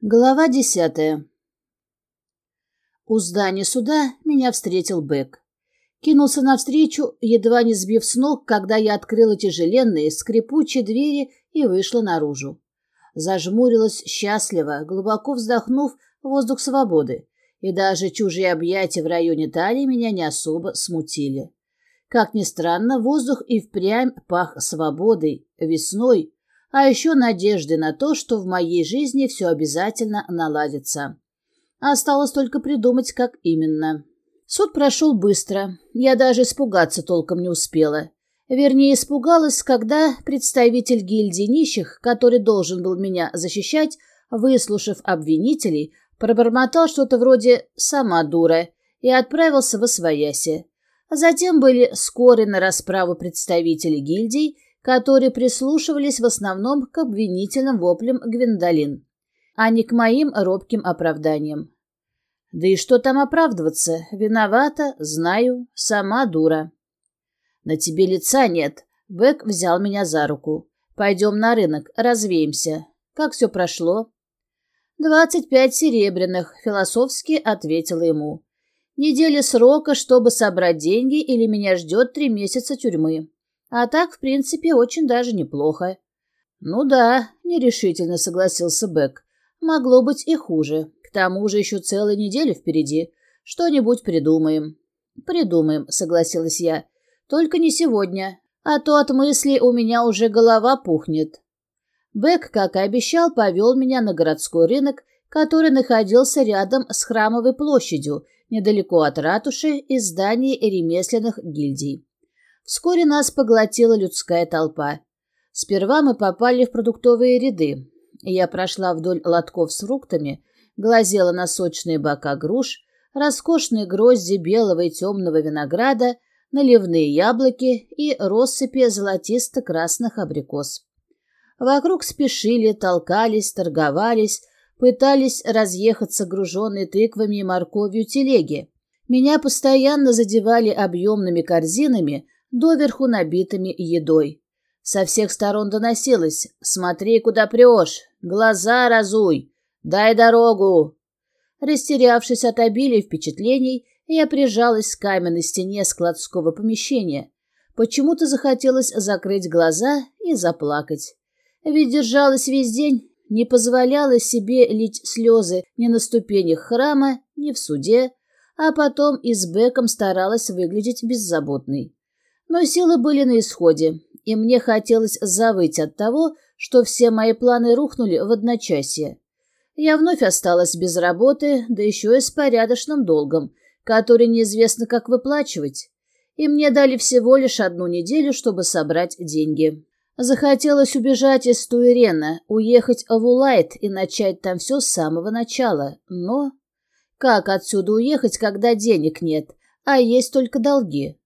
Глава десятая. У здания суда меня встретил Бэк. Кинулся навстречу, едва не сбив с ног, когда я открыла тяжеленные, скрипучие двери и вышла наружу. Зажмурилась счастливо, глубоко вздохнув воздух свободы, и даже чужие объятия в районе талии меня не особо смутили. Как ни странно, воздух и впрямь пах свободой, весной, а еще надежды на то, что в моей жизни все обязательно наладится. Осталось только придумать, как именно. Суд прошел быстро. Я даже испугаться толком не успела. Вернее, испугалась, когда представитель гильдии нищих, который должен был меня защищать, выслушав обвинителей, пробормотал что-то вроде «сама дура» и отправился в Освояси. Затем были скоры на расправу представители гильдий, которые прислушивались в основном к обвинительным воплям Гвиндолин, а не к моим робким оправданиям. Да и что там оправдываться? Виновата, знаю, сама дура. На тебе лица нет. Бэк взял меня за руку. Пойдем на рынок, развеемся. Как все прошло? «Двадцать пять серебряных», — философски ответила ему. «Неделя срока, чтобы собрать деньги, или меня ждет три месяца тюрьмы. А так, в принципе, очень даже неплохо. Ну да, нерешительно согласился Бэк. Могло быть и хуже. К тому же еще целая неделя впереди. Что-нибудь придумаем. Придумаем, согласилась я. Только не сегодня, а то от мысли у меня уже голова пухнет. Бэк, как и обещал, повел меня на городской рынок, который находился рядом с храмовой площадью, недалеко от ратуши и зданий ремесленных гильдий. Вскоре нас поглотила людская толпа. Сперва мы попали в продуктовые ряды. Я прошла вдоль лотков с фруктами, глазела на сочные бока груш, роскошные грозди белого и темного винограда, наливные яблоки и россыпи золотисто-красных абрикос. Вокруг спешили, толкались, торговались, пытались разъехаться груженные тыквами и морковью телеги. Меня постоянно задевали объемными корзинами, доверху набитыми едой. Со всех сторон доносилось «Смотри, куда прешь! Глаза разуй! Дай дорогу!» Растерявшись от обилия впечатлений, я прижалась к каменной стене складского помещения. Почему-то захотелось закрыть глаза и заплакать. Ведь держалась весь день, не позволяла себе лить слезы ни на ступенях храма, ни в суде, а потом и с Беком старалась выглядеть беззаботной. Но силы были на исходе, и мне хотелось завыть от того, что все мои планы рухнули в одночасье. Я вновь осталась без работы, да еще и с порядочным долгом, который неизвестно как выплачивать. И мне дали всего лишь одну неделю, чтобы собрать деньги. Захотелось убежать из Туирена, уехать в Улайт и начать там все с самого начала. Но как отсюда уехать, когда денег нет, а есть только долги?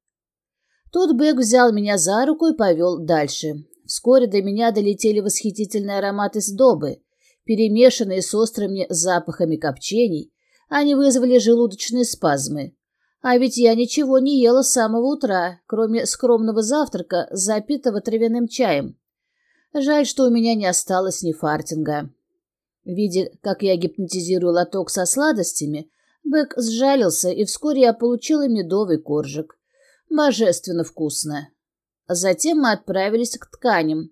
Тут Бэк взял меня за руку и повел дальше. Вскоре до меня долетели восхитительные ароматы сдобы, перемешанные с острыми запахами копчений. Они вызвали желудочные спазмы. А ведь я ничего не ела с самого утра, кроме скромного завтрака, запитого травяным чаем. Жаль, что у меня не осталось ни фартинга. Видя, как я гипнотизирую лоток со сладостями, Бэк сжалился, и вскоре я получила медовый коржик. Божественно вкусно. Затем мы отправились к тканям.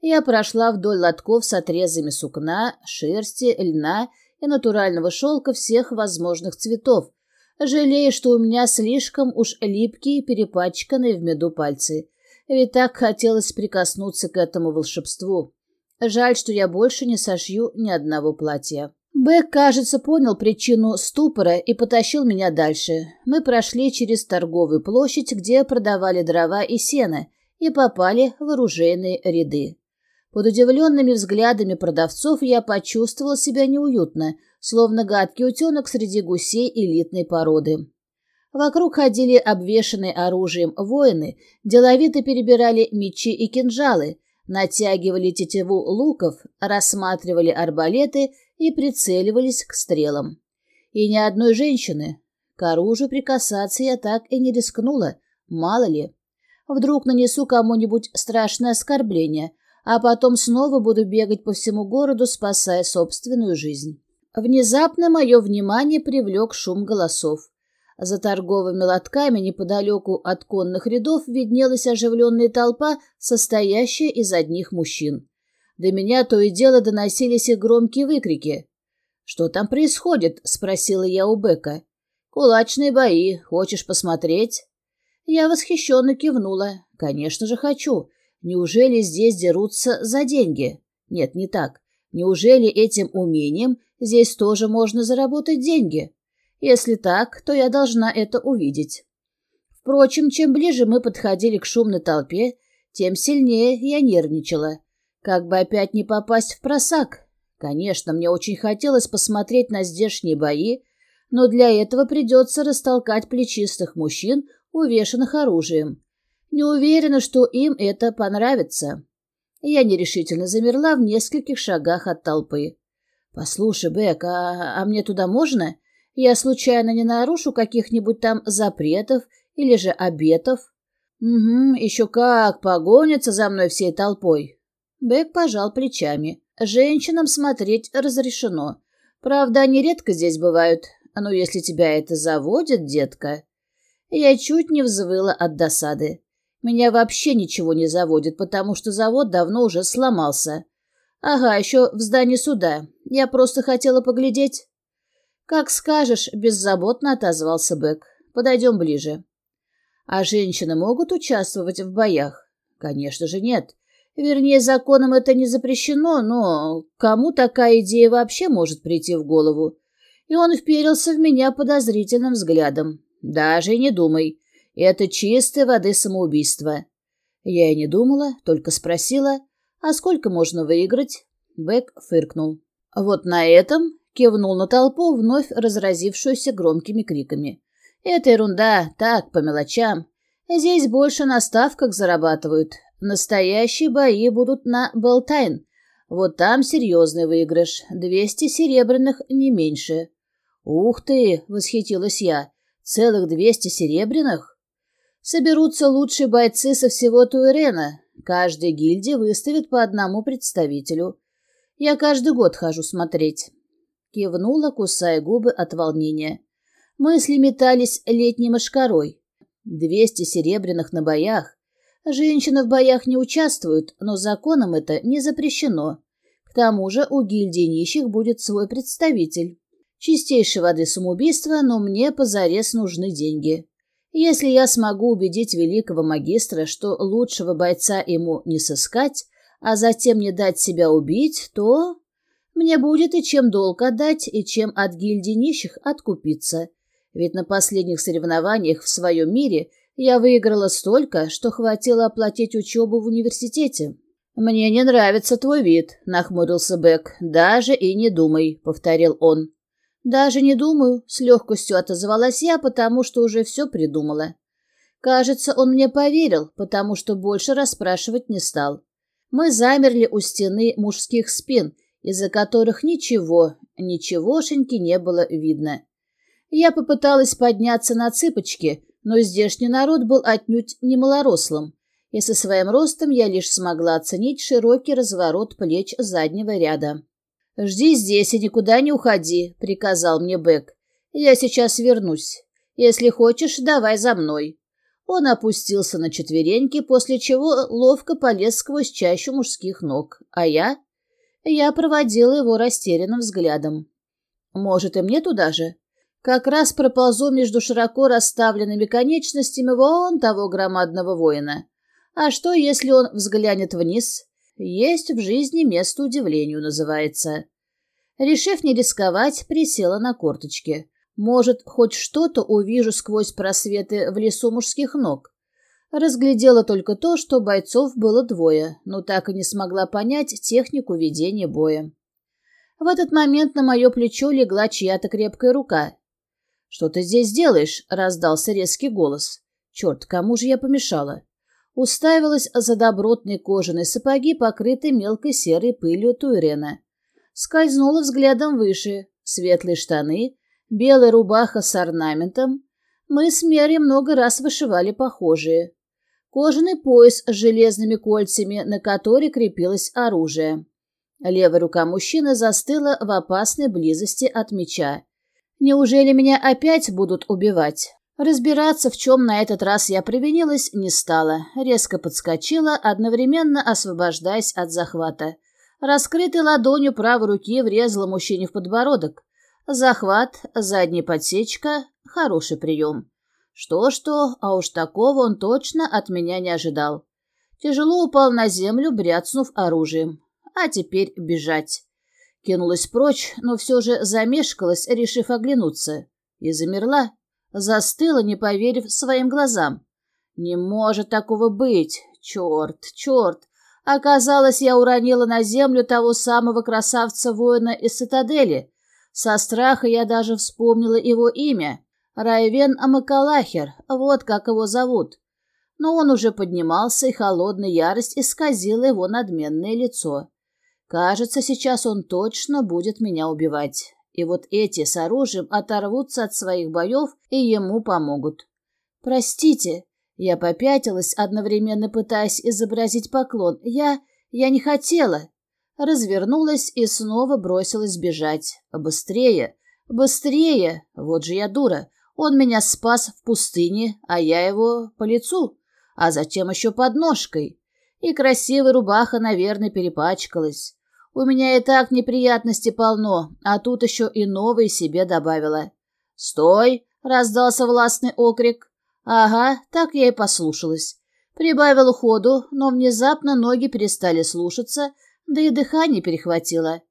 Я прошла вдоль лотков с отрезами сукна, шерсти, льна и натурального шелка всех возможных цветов, жалея, что у меня слишком уж липкие, перепачканные в меду пальцы. Ведь так хотелось прикоснуться к этому волшебству. Жаль, что я больше не сошью ни одного платья. Бэк, кажется, понял причину ступора и потащил меня дальше. Мы прошли через торговую площадь, где продавали дрова и сено, и попали в оружейные ряды. Под удивленными взглядами продавцов я почувствовал себя неуютно, словно гадкий утенок среди гусей элитной породы. Вокруг ходили обвешанные оружием воины, деловито перебирали мечи и кинжалы, натягивали тетиву луков, рассматривали арбалеты и прицеливались к стрелам. И ни одной женщины. К оружию прикасаться я так и не рискнула, мало ли. Вдруг нанесу кому-нибудь страшное оскорбление, а потом снова буду бегать по всему городу, спасая собственную жизнь. Внезапно мое внимание привлек шум голосов. За торговыми лотками неподалеку от конных рядов виднелась оживленная толпа, состоящая из одних мужчин. До меня то и дело доносились их громкие выкрики. «Что там происходит?» — спросила я у Бека. «Кулачные бои. Хочешь посмотреть?» Я восхищенно кивнула. «Конечно же хочу. Неужели здесь дерутся за деньги? Нет, не так. Неужели этим умением здесь тоже можно заработать деньги? Если так, то я должна это увидеть». Впрочем, чем ближе мы подходили к шумной толпе, тем сильнее я нервничала. Как бы опять не попасть в просак. Конечно, мне очень хотелось посмотреть на здешние бои, но для этого придется растолкать плечистых мужчин, увешанных оружием. Не уверена, что им это понравится. Я нерешительно замерла в нескольких шагах от толпы. «Послушай, Бек, а, а мне туда можно? Я случайно не нарушу каких-нибудь там запретов или же обетов?» «Угу, еще как погонятся за мной всей толпой». Бек пожал плечами. Женщинам смотреть разрешено. Правда, они редко здесь бывают. Но если тебя это заводит, детка... Я чуть не взвыла от досады. Меня вообще ничего не заводит, потому что завод давно уже сломался. Ага, еще в здании суда. Я просто хотела поглядеть. Как скажешь, беззаботно отозвался Бэк. Подойдем ближе. А женщины могут участвовать в боях? Конечно же нет. Вернее, законом это не запрещено, но кому такая идея вообще может прийти в голову? И он вперился в меня подозрительным взглядом. Даже не думай. Это чистой воды самоубийство. Я и не думала, только спросила, а сколько можно выиграть? Бэк фыркнул. Вот на этом кивнул на толпу, вновь разразившуюся громкими криками. Это ерунда, так, по мелочам. Здесь больше на ставках зарабатывают, Настоящие бои будут на Белтайн. Вот там серьезный выигрыш. Двести серебряных, не меньше. «Ух ты!» — восхитилась я. «Целых двести серебряных?» «Соберутся лучшие бойцы со всего Туэрена. Каждая гильдия выставит по одному представителю. Я каждый год хожу смотреть». Кивнула, кусая губы от волнения. Мысли метались летней мошкарой. Двести серебряных на боях. Женщины в боях не участвуют, но законом это не запрещено. К тому же у гильдии нищих будет свой представитель. Чистейшей воды самоубийство, но мне позарез нужны деньги. Если я смогу убедить великого магистра, что лучшего бойца ему не сыскать, а затем не дать себя убить, то... Мне будет и чем долг отдать, и чем от гильдии нищих откупиться. Ведь на последних соревнованиях в своем мире – я выиграла столько, что хватило оплатить учебу в университете. «Мне не нравится твой вид», — нахмурился Бек. «Даже и не думай», — повторил он. «Даже не думаю», — с легкостью отозвалась я, потому что уже все придумала. Кажется, он мне поверил, потому что больше расспрашивать не стал. Мы замерли у стены мужских спин, из-за которых ничего, ничегошеньки не было видно. Я попыталась подняться на цыпочки, но здешний народ был отнюдь не малорослым, и со своим ростом я лишь смогла оценить широкий разворот плеч заднего ряда. «Жди здесь и никуда не уходи», — приказал мне Бэк. «Я сейчас вернусь. Если хочешь, давай за мной». Он опустился на четвереньки, после чего ловко полез сквозь чащу мужских ног. А я? Я проводила его растерянным взглядом. «Может, и мне туда же?» Как раз проползу между широко расставленными конечностями вон того громадного воина. А что, если он взглянет вниз? Есть в жизни место удивлению, называется. Решив не рисковать, присела на корточки. Может, хоть что-то увижу сквозь просветы в лесу мужских ног. Разглядела только то, что бойцов было двое, но так и не смогла понять технику ведения боя. В этот момент на мое плечо легла чья-то крепкая рука. «Что ты здесь делаешь?» — раздался резкий голос. «Черт, кому же я помешала?» Уставилась за добротные кожаные сапоги, покрытые мелкой серой пылью Туйрена. Скользнула взглядом выше. Светлые штаны, белая рубаха с орнаментом. Мы с Мерой много раз вышивали похожие. кожаный пояс с железными кольцами, на который крепилось оружие. Левая рука мужчины застыла в опасной близости от меча. Неужели меня опять будут убивать? Разбираться, в чем на этот раз я провинилась, не стала. Резко подскочила, одновременно освобождаясь от захвата. Раскрытой ладонью правой руки врезала мужчине в подбородок. Захват, задняя подсечка — хороший прием. Что-что, а уж такого он точно от меня не ожидал. Тяжело упал на землю, бряцнув оружием. А теперь бежать. Кинулась прочь, но все же замешкалась, решив оглянуться. И замерла. Застыла, не поверив своим глазам. Не может такого быть. Черт, черт. Оказалось, я уронила на землю того самого красавца-воина из цитадели. Со страха я даже вспомнила его имя. Райвен Амакалахер, вот как его зовут. Но он уже поднимался, и холодная ярость исказила его надменное лицо. Кажется, сейчас он точно будет меня убивать. И вот эти с оружием оторвутся от своих боев и ему помогут. «Простите», — я попятилась, одновременно пытаясь изобразить поклон. «Я... я не хотела». Развернулась и снова бросилась бежать. «Быстрее! Быстрее! Вот же я дура! Он меня спас в пустыне, а я его по лицу, а затем еще под ножкой. И красивая рубаха, наверное, перепачкалась. У меня и так неприятностей полно, а тут еще и новые себе добавила. «Стой!» — раздался властный окрик. «Ага, так я и послушалась». Прибавила ходу, но внезапно ноги перестали слушаться, да и дыхание перехватило.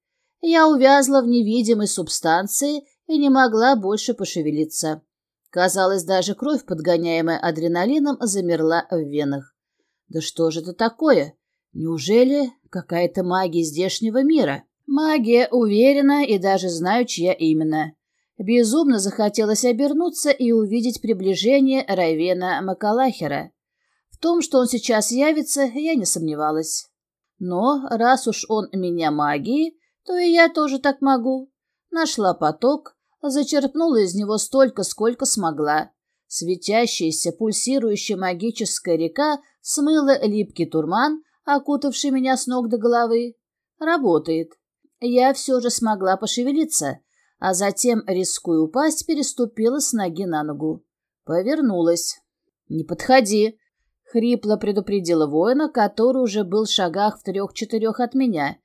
Я увязла в невидимой субстанции и не могла больше пошевелиться. Казалось, даже кровь, подгоняемая адреналином, замерла в венах. Да что же это такое? Неужели какая-то магия здешнего мира? Магия, уверена, и даже знаю, чья именно. Безумно захотелось обернуться и увидеть приближение Райвена Макалахера. В том, что он сейчас явится, я не сомневалась. Но раз уж он меня магией, то и я тоже так могу. Нашла поток, зачерпнула из него столько, сколько смогла. Светящаяся, пульсирующая магическая река смыла липкий турман, окутавший меня с ног до головы. Работает. Я все же смогла пошевелиться, а затем, рискуя упасть, переступила с ноги на ногу. Повернулась. «Не подходи!» — хрипло предупредила воина, который уже был в шагах в трех-четырех от меня.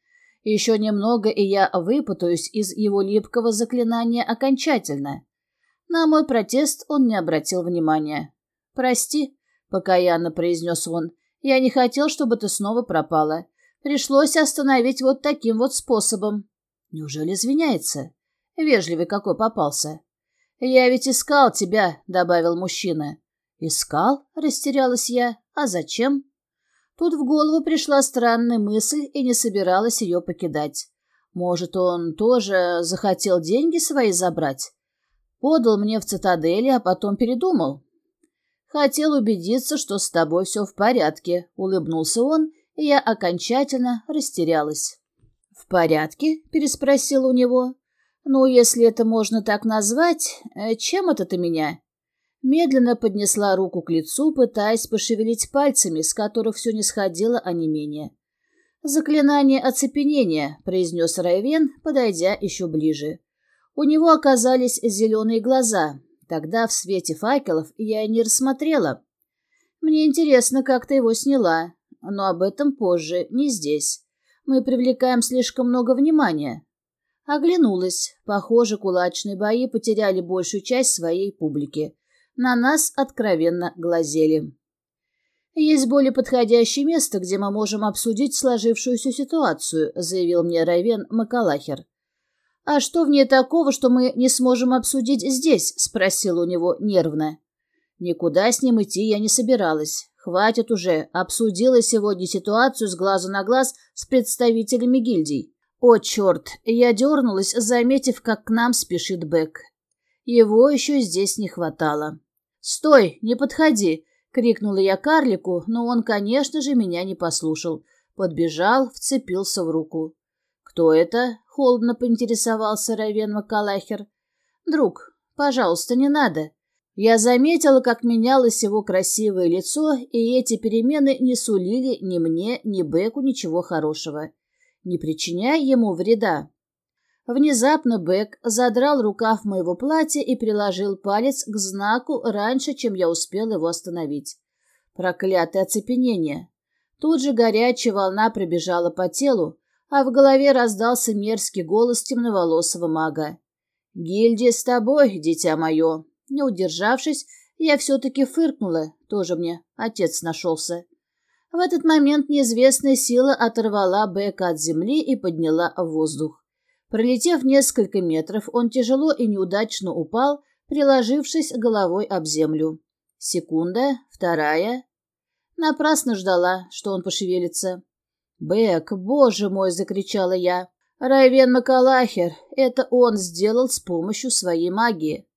Еще немного, и я выпутаюсь из его липкого заклинания окончательно. На мой протест он не обратил внимания. «Прости», — покаянно произнес он, — «я не хотел, чтобы ты снова пропала. Пришлось остановить вот таким вот способом». «Неужели извиняется?» Вежливый какой попался. «Я ведь искал тебя», — добавил мужчина. «Искал?» — растерялась я. «А зачем?» Тут в голову пришла странная мысль и не собиралась ее покидать. Может, он тоже захотел деньги свои забрать? Подал мне в цитадели, а потом передумал. Хотел убедиться, что с тобой все в порядке, улыбнулся он, и я окончательно растерялась. В порядке? переспросил у него. Ну, если это можно так назвать, э, чем это ты меня? Медленно поднесла руку к лицу, пытаясь пошевелить пальцами, с которых все не сходило онемение. «Заклинание оцепенения», — произнес Райвен, подойдя еще ближе. У него оказались зеленые глаза. Тогда в свете факелов я не рассмотрела. Мне интересно, как ты его сняла, но об этом позже, не здесь. Мы привлекаем слишком много внимания. Оглянулась. Похоже, кулачные бои потеряли большую часть своей публики. На нас откровенно глазели. «Есть более подходящее место, где мы можем обсудить сложившуюся ситуацию», заявил мне Райвен Макалахер. «А что в ней такого, что мы не сможем обсудить здесь?» спросил у него нервно. Никуда с ним идти я не собиралась. Хватит уже, обсудила сегодня ситуацию с глазу на глаз с представителями гильдий. О, черт, я дернулась, заметив, как к нам спешит Бэк. Его еще здесь не хватало. «Стой, не подходи!» — крикнула я карлику, но он, конечно же, меня не послушал. Подбежал, вцепился в руку. «Кто это?» — холодно поинтересовался Равен Макалахер. «Друг, пожалуйста, не надо». Я заметила, как менялось его красивое лицо, и эти перемены не сулили ни мне, ни Беку ничего хорошего, не причиняя ему вреда. Внезапно Бек задрал рукав моего платья и приложил палец к знаку раньше, чем я успел его остановить. Проклятое оцепенение. Тут же горячая волна пробежала по телу, а в голове раздался мерзкий голос темноволосого мага. «Гильдия с тобой, дитя мое!» Не удержавшись, я все-таки фыркнула, тоже мне отец нашелся. В этот момент неизвестная сила оторвала Бека от земли и подняла в воздух. Пролетев несколько метров, он тяжело и неудачно упал, приложившись головой об землю. Секунда, вторая. Напрасно ждала, что он пошевелится. «Бек, боже мой!» — закричала я. «Райвен Макалахер! Это он сделал с помощью своей магии!»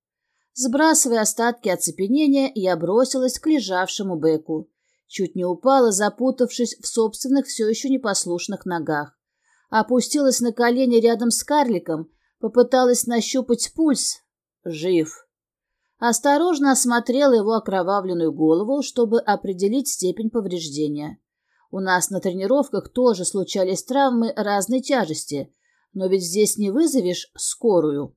Сбрасывая остатки оцепенения, я бросилась к лежавшему Беку. Чуть не упала, запутавшись в собственных все еще непослушных ногах. Опустилась на колени рядом с карликом, попыталась нащупать пульс. Жив. Осторожно осмотрела его окровавленную голову, чтобы определить степень повреждения. У нас на тренировках тоже случались травмы разной тяжести, но ведь здесь не вызовешь скорую.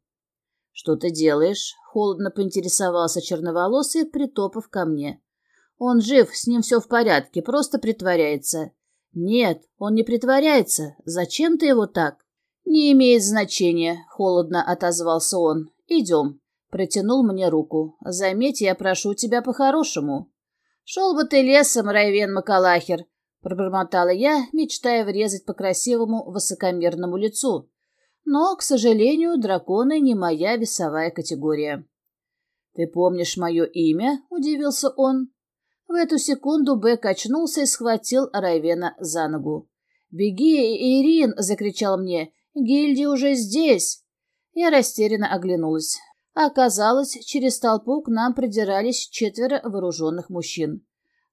«Что ты делаешь?» — холодно поинтересовался черноволосый, притопав ко мне. «Он жив, с ним все в порядке, просто притворяется». «Нет, он не притворяется. Зачем ты его так?» «Не имеет значения», — холодно отозвался он. «Идем». Протянул мне руку. «Заметь, я прошу тебя по-хорошему». «Шел бы ты лесом, Райвен Макалахер», — пробормотала я, мечтая врезать по красивому высокомерному лицу. Но, к сожалению, драконы не моя весовая категория. «Ты помнишь мое имя?» — удивился он. В эту секунду Бэк очнулся и схватил Райвена за ногу. «Беги, Ирин!» — закричал мне. «Гильди уже здесь!» Я растерянно оглянулась. Оказалось, через толпу к нам придирались четверо вооруженных мужчин.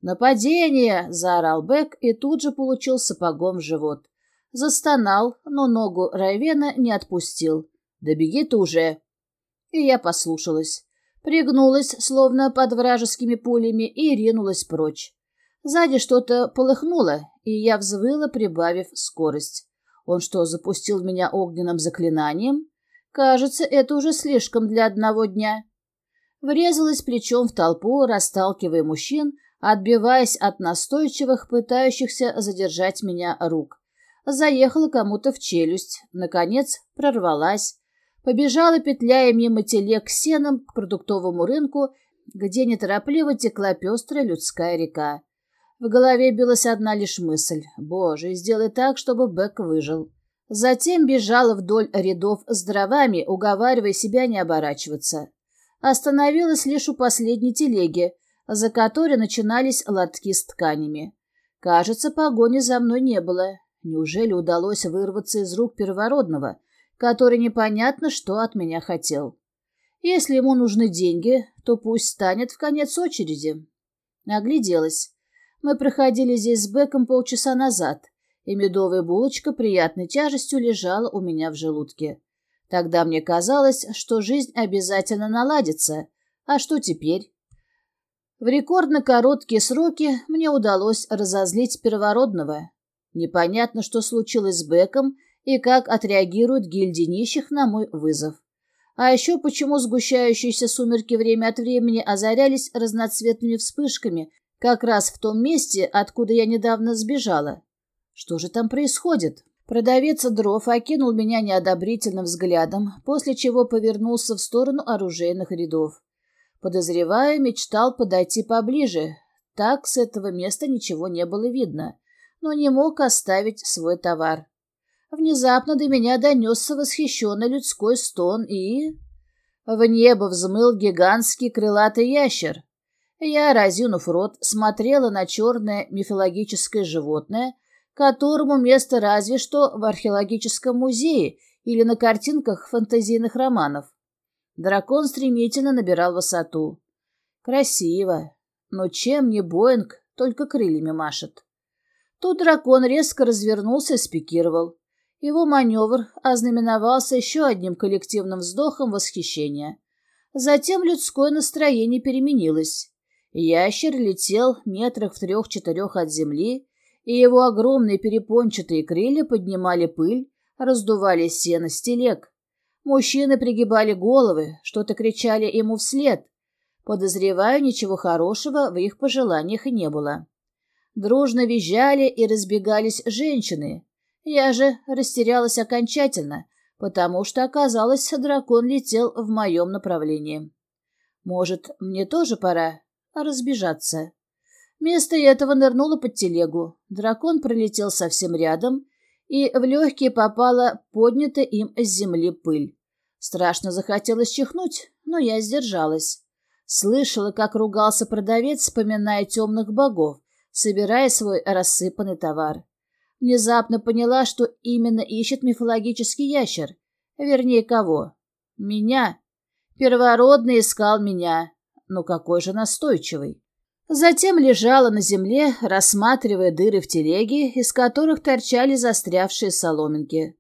«Нападение!» — заорал Бэк и тут же получил сапогом в живот. Застонал, но ногу Райвена не отпустил. «Да беги ты уже!» И я послушалась. Пригнулась, словно под вражескими пулями, и ринулась прочь. Сзади что-то полыхнуло, и я взвыла, прибавив скорость. Он что, запустил меня огненным заклинанием? Кажется, это уже слишком для одного дня. Врезалась плечом в толпу, расталкивая мужчин, отбиваясь от настойчивых, пытающихся задержать меня рук заехала кому-то в челюсть, наконец прорвалась, побежала, петляя мимо телег с сеном к продуктовому рынку, где неторопливо текла пестрая людская река. В голове билась одна лишь мысль «Боже, сделай так, чтобы Бэк выжил». Затем бежала вдоль рядов с дровами, уговаривая себя не оборачиваться. Остановилась лишь у последней телеги, за которой начинались лотки с тканями. Кажется, погони за мной не было. Неужели удалось вырваться из рук первородного, который непонятно, что от меня хотел? Если ему нужны деньги, то пусть станет в конец очереди. Огляделась. Мы проходили здесь с Беком полчаса назад, и медовая булочка приятной тяжестью лежала у меня в желудке. Тогда мне казалось, что жизнь обязательно наладится. А что теперь? В рекордно короткие сроки мне удалось разозлить первородного. Непонятно, что случилось с Беком и как отреагирует гильдия нищих на мой вызов. А еще почему сгущающиеся сумерки время от времени озарялись разноцветными вспышками как раз в том месте, откуда я недавно сбежала. Что же там происходит? Продавец дров окинул меня неодобрительным взглядом, после чего повернулся в сторону оружейных рядов. Подозревая, мечтал подойти поближе. Так с этого места ничего не было видно но не мог оставить свой товар. Внезапно до меня донесся восхищенный людской стон и... В небо взмыл гигантский крылатый ящер. Я, разинув рот, смотрела на черное мифологическое животное, которому место разве что в археологическом музее или на картинках фантазийных романов. Дракон стремительно набирал высоту. Красиво, но чем не Боинг, только крыльями машет. Тут дракон резко развернулся и спикировал. Его маневр ознаменовался еще одним коллективным вздохом восхищения. Затем людское настроение переменилось. Ящер летел метрах в трех-четырех от земли, и его огромные перепончатые крылья поднимали пыль, раздували сено с. Мужчины пригибали головы, что-то кричали ему вслед. Подозреваю, ничего хорошего в их пожеланиях не было. Дружно визжали и разбегались женщины. Я же растерялась окончательно, потому что, оказалось, дракон летел в моем направлении. Может, мне тоже пора разбежаться? Вместо этого нырнула под телегу. Дракон пролетел совсем рядом, и в легкие попала поднятая им с земли пыль. Страшно захотелось чихнуть, но я сдержалась. Слышала, как ругался продавец, вспоминая темных богов, собирая свой рассыпанный товар. Внезапно поняла, что именно ищет мифологический ящер. Вернее, кого? Меня. Первородный искал меня. Ну какой же настойчивый. Затем лежала на земле, рассматривая дыры в телеге, из которых торчали застрявшие соломинки.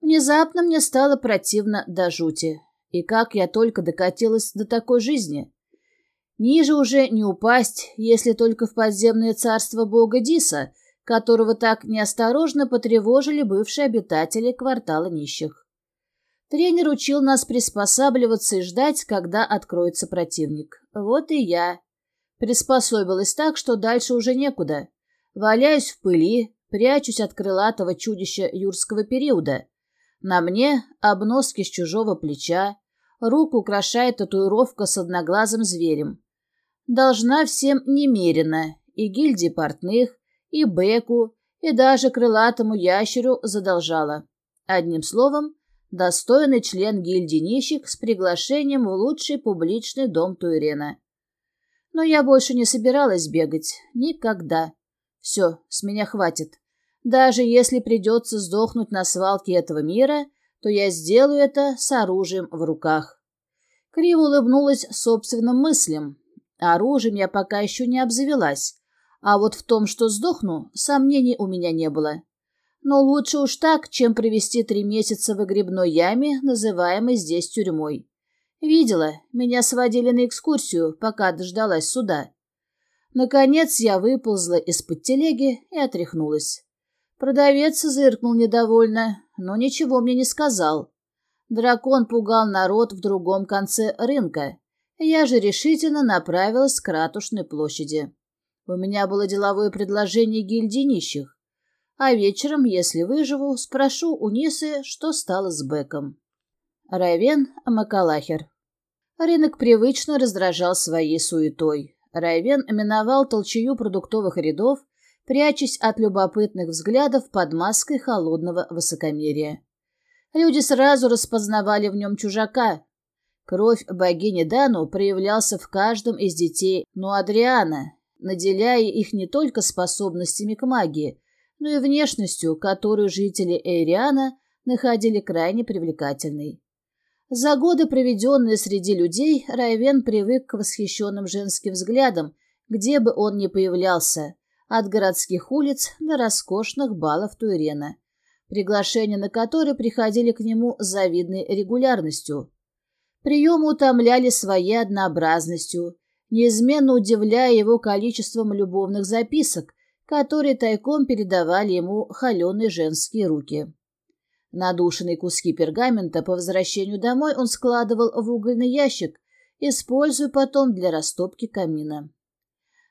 Внезапно мне стало противно до жути. И как я только докатилась до такой жизни. Ниже уже не упасть, если только в подземное царство бога Диса, которого так неосторожно потревожили бывшие обитатели квартала нищих. Тренер учил нас приспосабливаться и ждать, когда откроется противник. Вот и я. Приспособилась так, что дальше уже некуда. Валяюсь в пыли, прячусь от крылатого чудища юрского периода. На мне обноски с чужого плеча, руку украшает татуировка с одноглазым зверем. Должна всем немерено, и гильдии портных, и Беку, и даже крылатому ящеру задолжала. Одним словом, достойный член гильдии нищих с приглашением в лучший публичный дом Туирена. Но я больше не собиралась бегать. Никогда. Все, с меня хватит. Даже если придется сдохнуть на свалке этого мира, то я сделаю это с оружием в руках. Криво улыбнулась собственным мыслям. Оружием я пока еще не обзавелась, а вот в том, что сдохну, сомнений у меня не было. Но лучше уж так, чем провести три месяца в грибной яме, называемой здесь тюрьмой. Видела, меня сводили на экскурсию, пока дождалась суда. Наконец я выползла из-под телеги и отряхнулась. Продавец зыркнул недовольно, но ничего мне не сказал. Дракон пугал народ в другом конце рынка. Я же решительно направилась к ратушной площади. У меня было деловое предложение гильдии нищих. А вечером, если выживу, спрошу у Нисы, что стало с Беком. Райвен Макалахер. Рынок привычно раздражал своей суетой. Райвен миновал толчую продуктовых рядов, прячась от любопытных взглядов под маской холодного высокомерия. Люди сразу распознавали в нем чужака. Кровь богини Дану проявлялся в каждом из детей Нуадриана, наделяя их не только способностями к магии, но и внешностью, которую жители Эйриана находили крайне привлекательной. За годы, проведенные среди людей, Райвен привык к восхищенным женским взглядам, где бы он ни появлялся, от городских улиц до роскошных балов Туирена, приглашения на которые приходили к нему с завидной регулярностью. Приемы утомляли своей однообразностью, неизменно удивляя его количеством любовных записок, которые тайком передавали ему холеные женские руки. Надушенные куски пергамента по возвращению домой он складывал в угольный ящик, используя потом для растопки камина.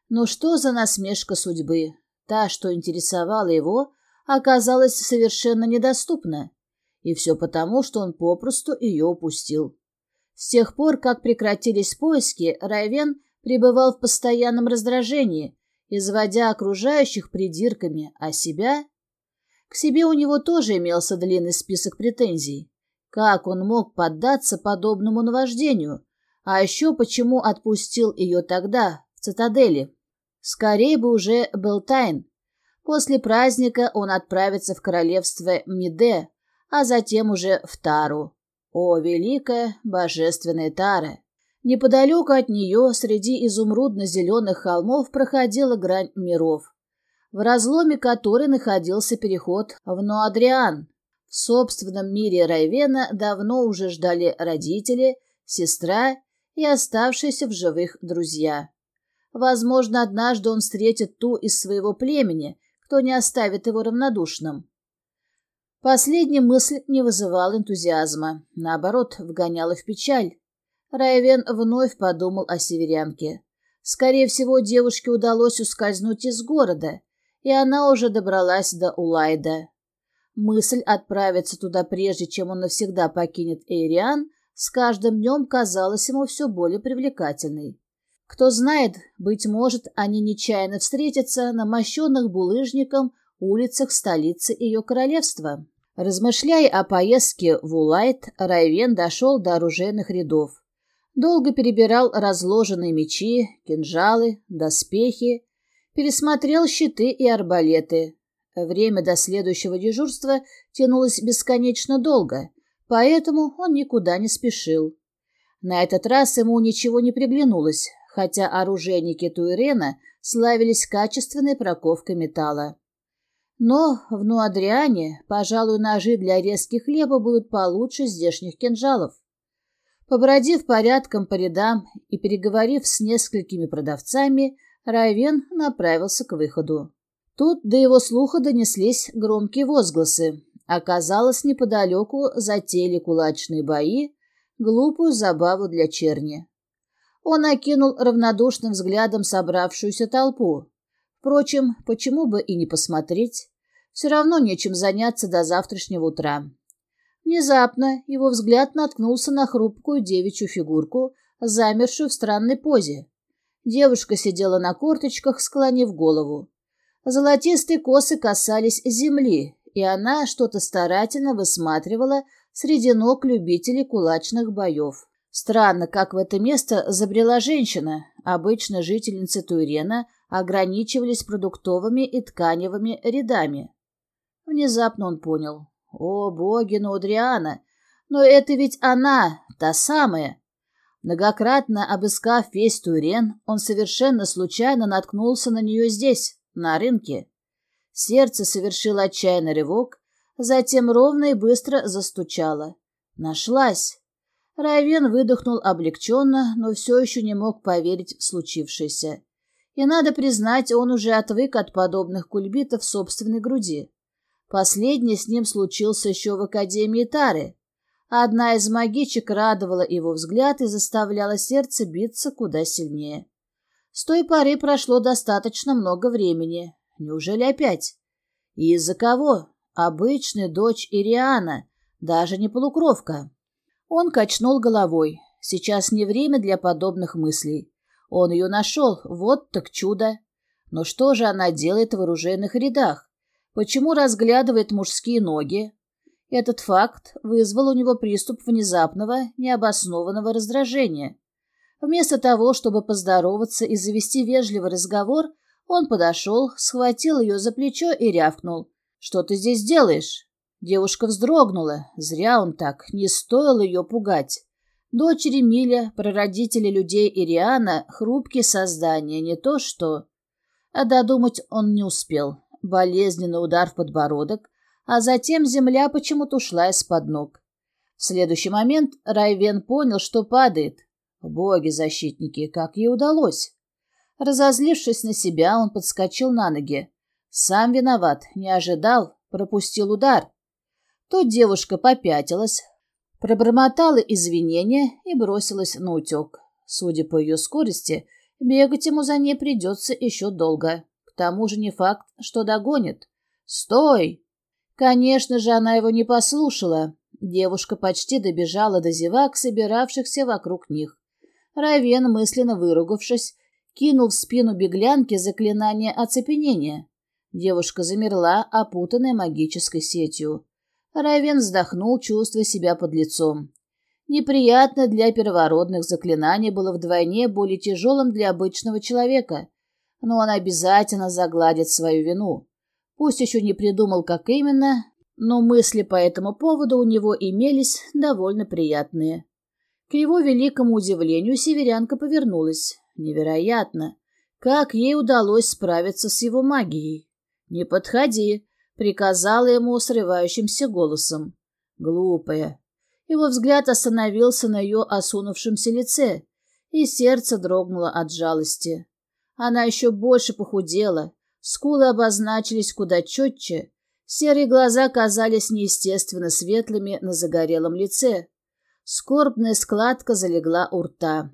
Но что за насмешка судьбы? Та, что интересовала его, оказалась совершенно недоступна. И все потому, что он попросту ее упустил. С тех пор, как прекратились поиски, Райвен пребывал в постоянном раздражении, изводя окружающих придирками, а себя... К себе у него тоже имелся длинный список претензий. Как он мог поддаться подобному наваждению? А еще почему отпустил ее тогда, в цитадели? Скорее бы уже был тайн. После праздника он отправится в королевство Миде, а затем уже в Тару. О, великая божественная Тара! Неподалеку от нее, среди изумрудно-зеленых холмов, проходила грань миров, в разломе которой находился переход в Ноадриан. В собственном мире Райвена давно уже ждали родители, сестра и оставшиеся в живых друзья. Возможно, однажды он встретит ту из своего племени, кто не оставит его равнодушным. Последняя мысль не вызывала энтузиазма, наоборот, вгоняла в печаль. Райвен вновь подумал о северянке. Скорее всего, девушке удалось ускользнуть из города, и она уже добралась до Улайда. Мысль отправиться туда прежде, чем он навсегда покинет Эйриан, с каждым днем казалась ему все более привлекательной. Кто знает, быть может, они нечаянно встретятся на мощенных булыжником улицах столицы ее королевства. Размышляя о поездке в Улайт, Райвен дошел до оружейных рядов. Долго перебирал разложенные мечи, кинжалы, доспехи, пересмотрел щиты и арбалеты. Время до следующего дежурства тянулось бесконечно долго, поэтому он никуда не спешил. На этот раз ему ничего не приглянулось, хотя оружейники Туирена славились качественной проковкой металла. Но в Нуадриане, пожалуй, ножи для резки хлеба будут получше здешних кинжалов. Побродив порядком по рядам и переговорив с несколькими продавцами, Райвен направился к выходу. Тут до его слуха донеслись громкие возгласы. Оказалось, неподалеку затеяли кулачные бои, глупую забаву для черни. Он окинул равнодушным взглядом собравшуюся толпу. Впрочем, почему бы и не посмотреть? Все равно нечем заняться до завтрашнего утра. Внезапно его взгляд наткнулся на хрупкую девичью фигурку, замершую в странной позе. Девушка сидела на корточках, склонив голову. Золотистые косы касались земли, и она что-то старательно высматривала среди ног любителей кулачных боев. Странно, как в это место забрела женщина. Обычно жительницы Туйрена ограничивались продуктовыми и тканевыми рядами. Внезапно он понял. О, боги Наудриана! Но это ведь она, та самая, Многократно обыскав весь Турен, он совершенно случайно наткнулся на нее здесь, на рынке. Сердце совершило отчаянный рывок, затем ровно и быстро застучало. Нашлась. Райвен выдохнул облегченно, но все еще не мог поверить в случившееся. И, надо признать, он уже отвык от подобных кульбитов в собственной груди. Последний с ним случился еще в Академии Тары. Одна из магичек радовала его взгляд и заставляла сердце биться куда сильнее. С той поры прошло достаточно много времени. Неужели опять? И из-за кого? Обычная дочь Ириана, даже не полукровка. Он качнул головой. Сейчас не время для подобных мыслей. Он ее нашел, вот так чудо. Но что же она делает в оружейных рядах? Почему разглядывает мужские ноги? Этот факт вызвал у него приступ внезапного, необоснованного раздражения. Вместо того, чтобы поздороваться и завести вежливый разговор, он подошел, схватил ее за плечо и рявкнул. «Что ты здесь делаешь?» Девушка вздрогнула. Зря он так, не стоило ее пугать. Дочери Миля, прародители людей Ириана, хрупкие создания, не то что... А додумать он не успел. Болезненный удар в подбородок, а затем земля почему-то ушла из-под ног. В следующий момент Райвен понял, что падает. Боги-защитники, как ей удалось? Разозлившись на себя, он подскочил на ноги. Сам виноват, не ожидал, пропустил удар. Тут девушка попятилась, пробормотала извинения и бросилась на утек. Судя по ее скорости, бегать ему за ней придется еще долго. К тому же не факт, что догонит. «Стой!» Конечно же, она его не послушала. Девушка почти добежала до зевак, собиравшихся вокруг них. Равен, мысленно выругавшись, кинул в спину беглянки заклинание оцепенения. Девушка замерла, опутанная магической сетью. Равен вздохнул, чувствуя себя под лицом. Неприятно для первородных заклинаний было вдвойне более тяжелым для обычного человека, но он обязательно загладит свою вину. Пусть еще не придумал, как именно, но мысли по этому поводу у него имелись довольно приятные. К его великому удивлению северянка повернулась. Невероятно! Как ей удалось справиться с его магией? «Не подходи!» — приказала ему срывающимся голосом. Глупая. Его взгляд остановился на ее осунувшемся лице. и сердце дрогнуло от жалости. Она еще больше похудела, скулы обозначились куда четче, серые глаза казались неестественно светлыми на загорелом лице. Скорбная складка залегла у рта.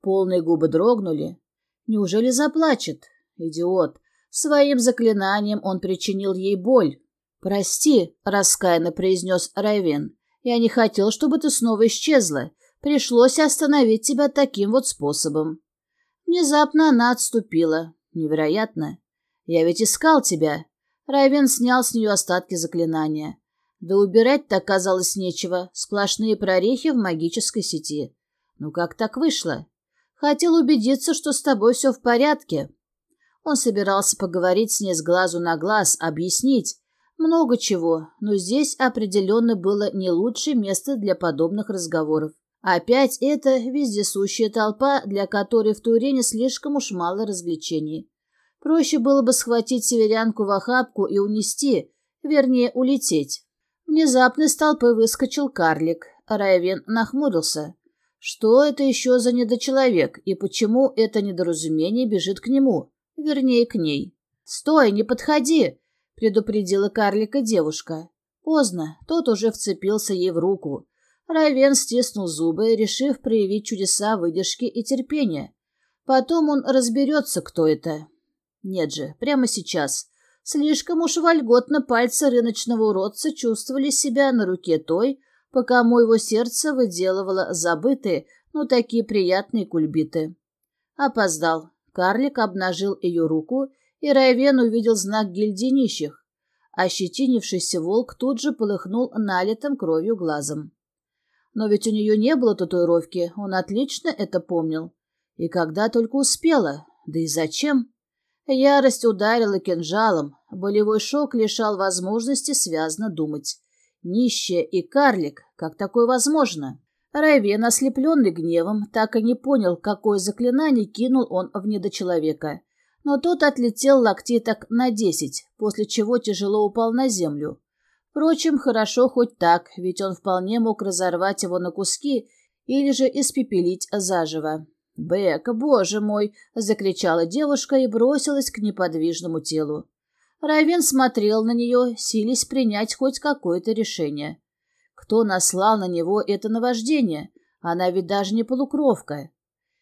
Полные губы дрогнули. Неужели заплачет? Идиот. Своим заклинанием он причинил ей боль. «Прости», — раскаянно произнес Райвен. «Я не хотел, чтобы ты снова исчезла. Пришлось остановить тебя таким вот способом». Внезапно она отступила. Невероятно. «Я ведь искал тебя». Райвен снял с нее остатки заклинания. Да убирать-то оказалось нечего. Сплошные прорехи в магической сети. Ну как так вышло? Хотел убедиться, что с тобой все в порядке. Он собирался поговорить с ней с глазу на глаз, объяснить. Много чего, но здесь определенно было не лучшее место для подобных разговоров. Опять это вездесущая толпа, для которой в Турене слишком уж мало развлечений. Проще было бы схватить северянку в охапку и унести, вернее, улететь. Внезапно из толпы выскочил карлик. Райвен нахмурился. Что это еще за недочеловек, и почему это недоразумение бежит к нему, вернее, к ней? «Стой, не подходи!» — предупредила карлика девушка. Поздно, тот уже вцепился ей в руку. Райвен стиснул зубы, решив проявить чудеса выдержки и терпения. Потом он разберется, кто это. Нет же, прямо сейчас. Слишком уж вольготно пальцы рыночного уродца чувствовали себя на руке той, по кому его сердце выделывало забытые, но такие приятные кульбиты. Опоздал. Карлик обнажил ее руку, и Райвен увидел знак гильдии нищих. Ощетинившийся волк тут же полыхнул налитым кровью глазом. Но ведь у нее не было татуировки, он отлично это помнил. И когда только успела, да и зачем? Ярость ударила кинжалом, болевой шок лишал возможности связно думать. Нищая и карлик, как такое возможно? Райвен, ослепленный гневом, так и не понял, какое заклинание кинул он в недочеловека. Но тот отлетел локтей так на десять, после чего тяжело упал на землю. Впрочем, хорошо хоть так, ведь он вполне мог разорвать его на куски или же испепелить заживо. «Бека, боже мой!» — закричала девушка и бросилась к неподвижному телу. Райвен смотрел на нее, силясь принять хоть какое-то решение. Кто наслал на него это наваждение? Она ведь даже не полукровка.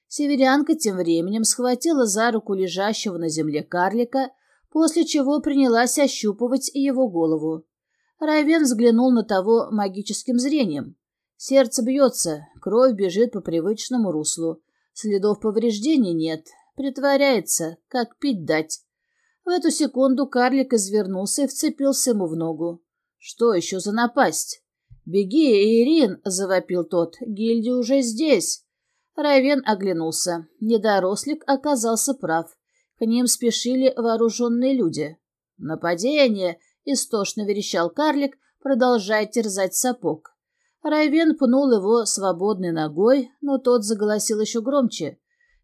Северянка тем временем схватила за руку лежащего на земле карлика, после чего принялась ощупывать его голову. Райвен взглянул на того магическим зрением. Сердце бьется, кровь бежит по привычному руслу. Следов повреждений нет. Притворяется, как пить дать. В эту секунду карлик извернулся и вцепился ему в ногу. Что еще за напасть? «Беги, Ирин!» — завопил тот. «Гильдия уже здесь!» Райвен оглянулся. Недорослик оказался прав. К ним спешили вооруженные люди. «Нападение!» — истошно верещал карлик, продолжая терзать сапог. Райвен пнул его свободной ногой, но тот заголосил еще громче.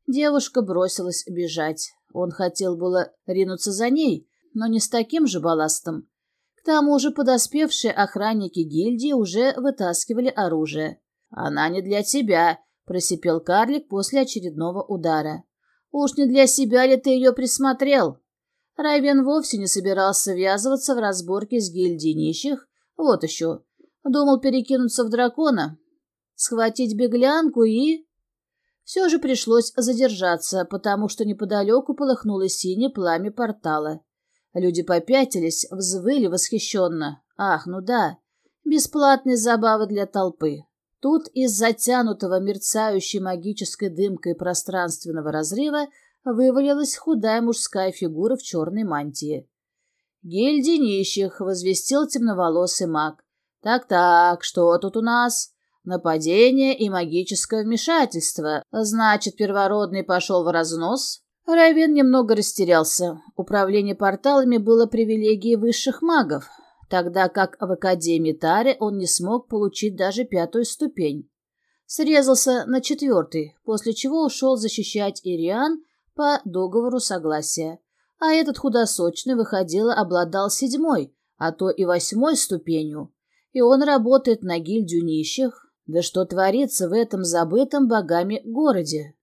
Девушка бросилась бежать. Он хотел было ринуться за ней, но не с таким же балластом. К тому же подоспевшие охранники гильдии уже вытаскивали оружие. «Она не для тебя», — просипел карлик после очередного удара. «Уж не для себя ли ты ее присмотрел?» Райвен вовсе не собирался ввязываться в разборки с гильдией нищих. Вот еще. Думал перекинуться в дракона, схватить беглянку и... Все же пришлось задержаться, потому что неподалеку полыхнуло синее пламя портала. Люди попятились, взвыли восхищенно. Ах, ну да, бесплатные забавы для толпы. Тут из затянутого мерцающей магической дымкой пространственного разрыва вывалилась худая мужская фигура в черной мантии. «Гильдии нищих», — возвестил темноволосый маг. «Так-так, что тут у нас?» «Нападение и магическое вмешательство. Значит, первородный пошел в разнос?» Райвен немного растерялся. Управление порталами было привилегией высших магов, тогда как в Академии Таре он не смог получить даже пятую ступень. Срезался на четвертый, после чего ушел защищать Ириан по договору согласия. А этот худосочный, выходило, обладал седьмой, а то и восьмой ступенью и он работает на гильдию нищих. Да что творится в этом забытом богами городе?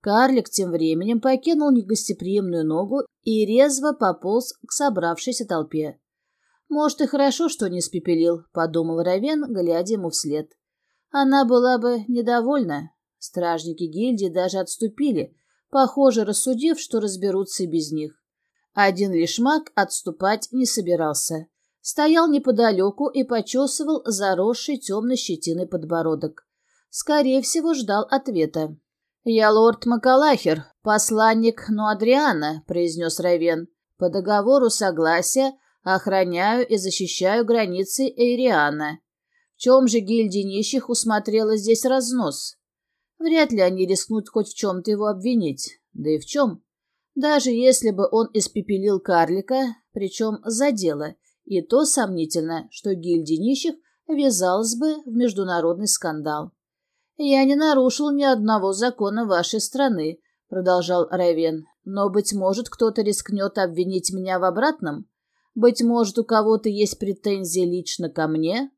Карлик тем временем покинул негостеприимную ногу и резво пополз к собравшейся толпе. «Может, и хорошо, что не спепелил», — подумал Равен, глядя ему вслед. Она была бы недовольна. Стражники гильдии даже отступили, похоже, рассудив, что разберутся и без них. Один лишь маг отступать не собирался. Стоял неподалеку и почесывал заросший темной щетиной подбородок. Скорее всего, ждал ответа. «Я лорд Макалахер, посланник Нуадриана», — произнес Равен. «По договору согласия охраняю и защищаю границы Эйриана. В чем же гильдия нищих усмотрела здесь разнос? Вряд ли они рискнут хоть в чем-то его обвинить. Да и в чем? Даже если бы он испепелил карлика, причем за дело, и то сомнительно, что гильдия нищих ввязалась бы в международный скандал. «Я не нарушил ни одного закона вашей страны», — продолжал Райвен. «Но, быть может, кто-то рискнет обвинить меня в обратном? Быть может, у кого-то есть претензии лично ко мне?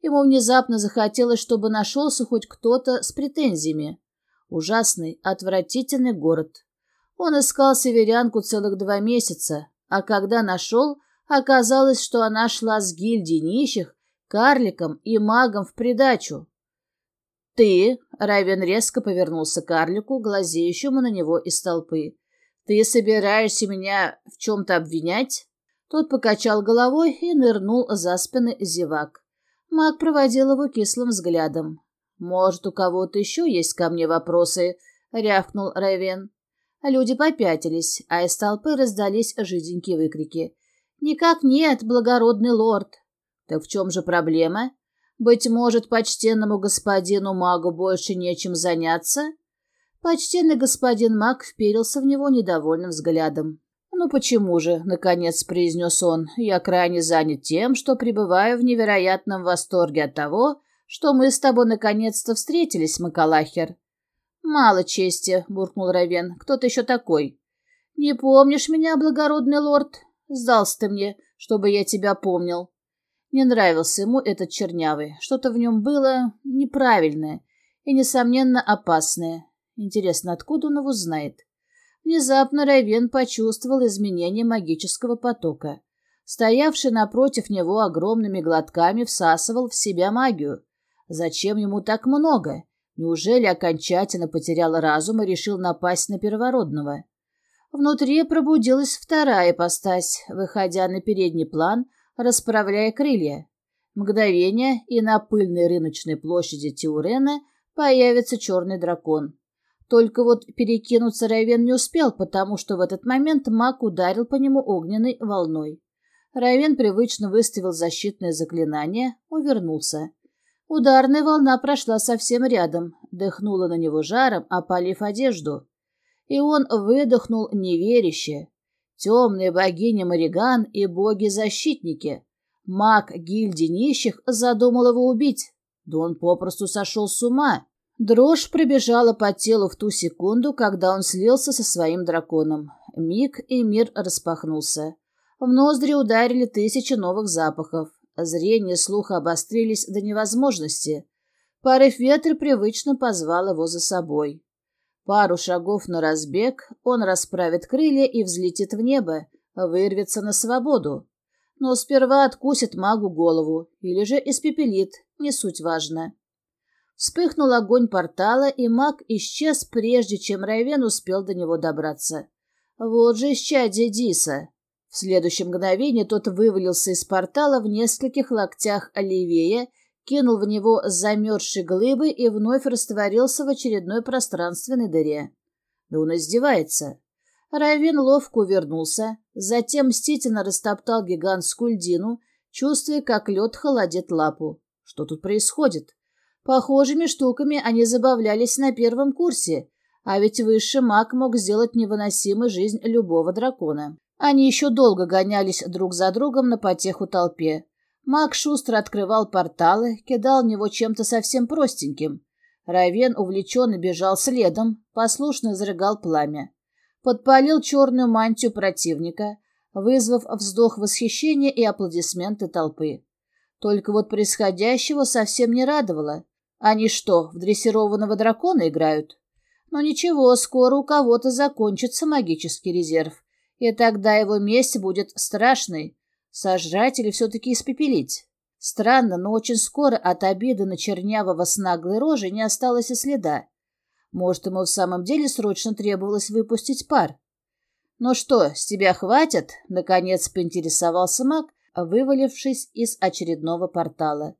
Ему внезапно захотелось, чтобы нашелся хоть кто-то с претензиями. Ужасный, отвратительный город. Он искал северянку целых два месяца, а когда нашел, оказалось, что она шла с гильдией нищих, карликом и магом в придачу. «Ты», — Райвен резко повернулся к карлику, глазеющему на него из толпы, — «ты собираешься меня в чем-то обвинять?» Тот покачал головой и нырнул за спины зевак. Маг проводил его кислым взглядом. «Может, у кого-то еще есть ко мне вопросы?» — рявкнул Райвен. Люди попятились, а из толпы раздались жиденькие выкрики. «Никак нет, благородный лорд!» «Так в чем же проблема? Быть может, почтенному господину магу больше нечем заняться?» Почтенный господин маг вперился в него недовольным взглядом. «Ну почему же?» — наконец произнес он. «Я крайне занят тем, что пребываю в невероятном восторге от того, что мы с тобой наконец-то встретились, Макалахер». «Мало чести», — буркнул Равен. «Кто ты еще такой?» «Не помнишь меня, благородный лорд? Сдался ты мне, чтобы я тебя помнил». Не нравился ему этот чернявый. Что-то в нем было неправильное и, несомненно, опасное. Интересно, откуда он его знает? Внезапно Райвен почувствовал изменение магического потока. Стоявший напротив него огромными глотками всасывал в себя магию. Зачем ему так много? Неужели окончательно потерял разум и решил напасть на первородного? Внутри пробудилась вторая ипостась, выходя на передний план, расправляя крылья. Мгновение, и на пыльной рыночной площади Тиурена появится черный дракон. Только вот перекинуться Райвен не успел, потому что в этот момент маг ударил по нему огненной волной. Райвен привычно выставил защитное заклинание, увернулся. Ударная волна прошла совсем рядом, дыхнула на него жаром, опалив одежду. И он выдохнул неверяще. Темные богини Мариган и боги-защитники. Маг гильдии нищих задумал его убить. Да он попросту сошел с ума. Дрожь пробежала по телу в ту секунду, когда он слился со своим драконом. Миг, и мир распахнулся. В ноздри ударили тысячи новых запахов. Зрение слуха обострились до невозможности. Порыв ветра привычно позвал его за собой. Пару шагов на разбег, он расправит крылья и взлетит в небо, вырвется на свободу. Но сперва откусит магу голову или же испепелит, не суть важно. Вспыхнул огонь портала, и маг исчез, прежде чем Райвен успел до него добраться. Вот же исчадие Диса. В следующее мгновение тот вывалился из портала в нескольких локтях левее, кинул в него замерзшие глыбы и вновь растворился в очередной пространственной дыре. Да он издевается. Райвен ловко увернулся, затем мстительно растоптал гигантскую льдину, чувствуя, как лед холодит лапу. Что тут происходит? Похожими штуками они забавлялись на первом курсе, а ведь высший маг мог сделать невыносимой жизнь любого дракона. Они еще долго гонялись друг за другом на потеху толпе. Маг шустро открывал порталы, кидал в него чем-то совсем простеньким. Равен увлеченно бежал следом, послушно изрыгал пламя. Подпалил черную мантию противника, вызвав вздох восхищения и аплодисменты толпы. Только вот происходящего совсем не радовало. Они что, в дрессированного дракона играют? Но ничего, скоро у кого-то закончится магический резерв, и тогда его месть будет страшной. Сожрать или все-таки испепелить? Странно, но очень скоро от обиды на чернявого с наглой рожей не осталось и следа. Может, ему в самом деле срочно требовалось выпустить пар. «Ну что, с тебя хватит?» — наконец поинтересовался маг, вывалившись из очередного портала.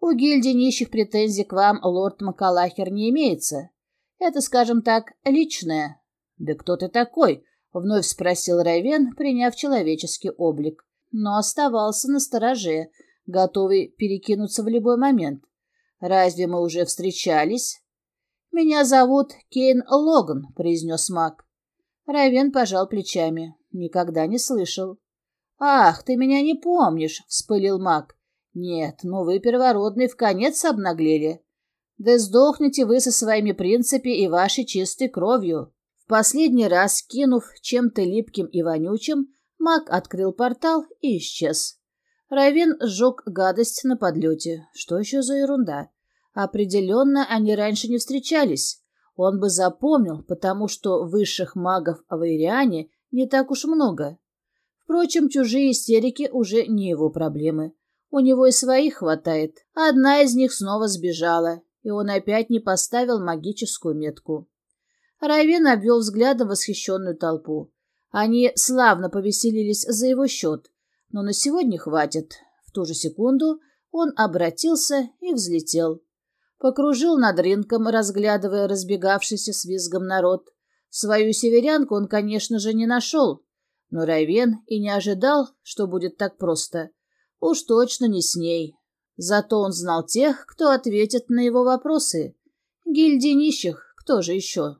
«У гильдии нищих претензий к вам, лорд Макалахер, не имеется. Это, скажем так, личное». «Да кто ты такой?» — вновь спросил Райвен, приняв человеческий облик. Но оставался на стороже, готовый перекинуться в любой момент. «Разве мы уже встречались?» «Меня зовут Кейн Логан», — произнес маг. Райвен пожал плечами. «Никогда не слышал». «Ах, ты меня не помнишь», — вспылил маг. «Нет, ну вы, первородные, в конец обнаглели. Да сдохните вы со своими принципами и вашей чистой кровью». В последний раз, кинув чем-то липким и вонючим, маг открыл портал и исчез. Равен сжег гадость на подлете. Что еще за ерунда? Определенно, они раньше не встречались. Он бы запомнил, потому что высших магов в Ириане не так уж много. Впрочем, чужие истерики уже не его проблемы. У него и своих хватает. Одна из них снова сбежала, и он опять не поставил магическую метку. Равен обвел взглядом восхищенную толпу. Они славно повеселились за его счет, но на сегодня хватит. В ту же секунду он обратился и взлетел. Покружил над рынком, разглядывая разбегавшийся с визгом народ. Свою северянку он, конечно же, не нашел, но Райвен и не ожидал, что будет так просто. Уж точно не с ней. Зато он знал тех, кто ответит на его вопросы. Гильдии нищих, кто же еще?